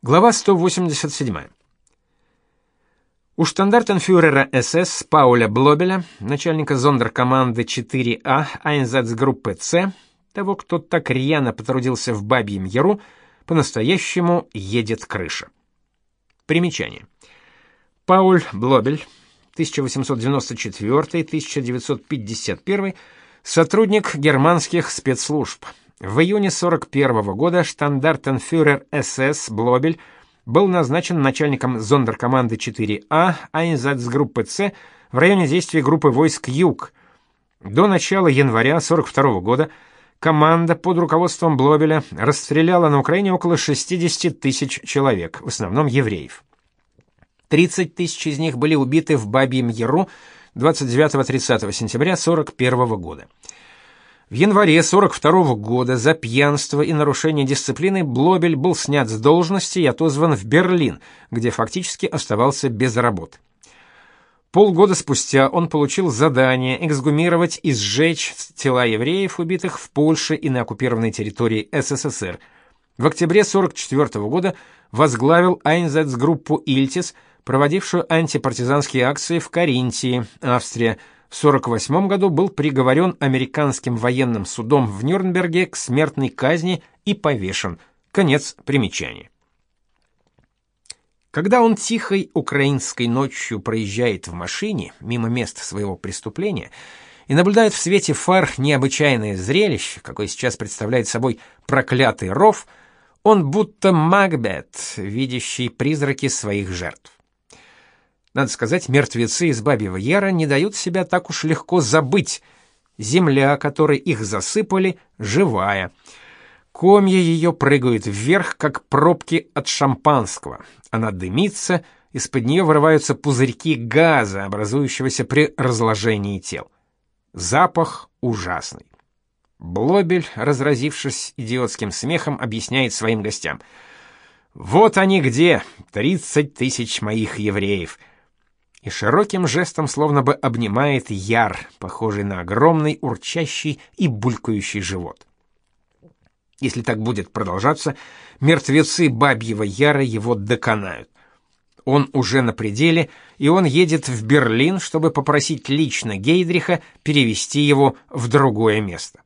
Глава 187. У штандартенфюрера СС Пауля Блобеля, начальника зондеркоманды 4А Айнзацгруппы С, того, кто так рьяно потрудился в Бабьем Яру, по-настоящему едет крыша. Примечание. Пауль Блобель, 1894-1951, сотрудник германских спецслужб, в июне 41 -го года штандартенфюрер СС Блобель был назначен начальником зондеркоманды 4А Айнзацгруппы С в районе действия группы войск Юг. До начала января 42 -го года команда под руководством Блобеля расстреляла на Украине около 60 тысяч человек, в основном евреев. 30 тысяч из них были убиты в Бабьем Яру 29-30 сентября 41 -го года. В январе 42 -го года за пьянство и нарушение дисциплины Блобель был снят с должности и отозван в Берлин, где фактически оставался без работы. Полгода спустя он получил задание эксгумировать и сжечь тела евреев, убитых в Польше и на оккупированной территории СССР. В октябре 44 -го года возглавил Айнзетс-группу «Ильтис», проводившую антипартизанские акции в Каринтии, Австрия, в 48 году был приговорен американским военным судом в Нюрнберге к смертной казни и повешен. Конец примечания. Когда он тихой украинской ночью проезжает в машине мимо места своего преступления и наблюдает в свете фар необычайное зрелище, какое сейчас представляет собой проклятый ров, он будто Макбет, видящий призраки своих жертв. Надо сказать, мертвецы из Бабьего Яра не дают себя так уж легко забыть. Земля, которой их засыпали, живая. Комья ее прыгают вверх, как пробки от шампанского. Она дымится, из-под нее вырываются пузырьки газа, образующегося при разложении тел. Запах ужасный. Блобель, разразившись идиотским смехом, объясняет своим гостям. «Вот они где, тридцать тысяч моих евреев и широким жестом словно бы обнимает яр, похожий на огромный урчащий и булькающий живот. Если так будет продолжаться, мертвецы бабьего яра его доконают. Он уже на пределе, и он едет в Берлин, чтобы попросить лично Гейдриха перевести его в другое место.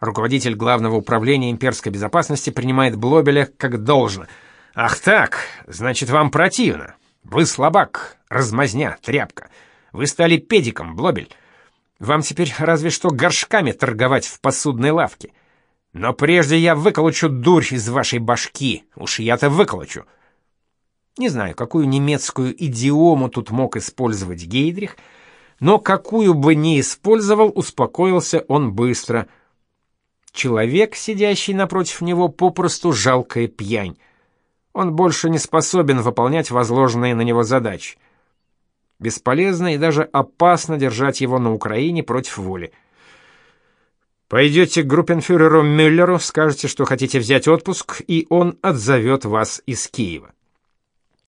Руководитель главного управления имперской безопасности принимает Блобеля как должно. «Ах так, значит, вам противно. Вы слабак, размазня, тряпка. Вы стали педиком, Блобель. Вам теперь разве что горшками торговать в посудной лавке. Но прежде я выколочу дурь из вашей башки. Уж я-то выколочу. Не знаю, какую немецкую идиому тут мог использовать Гейдрих, но какую бы ни использовал, успокоился он быстро. Человек, сидящий напротив него, попросту жалкая пьянь. Он больше не способен выполнять возложенные на него задачи. Бесполезно и даже опасно держать его на Украине против воли. Пойдете к группенфюреру Мюллеру, скажете, что хотите взять отпуск, и он отзовет вас из Киева.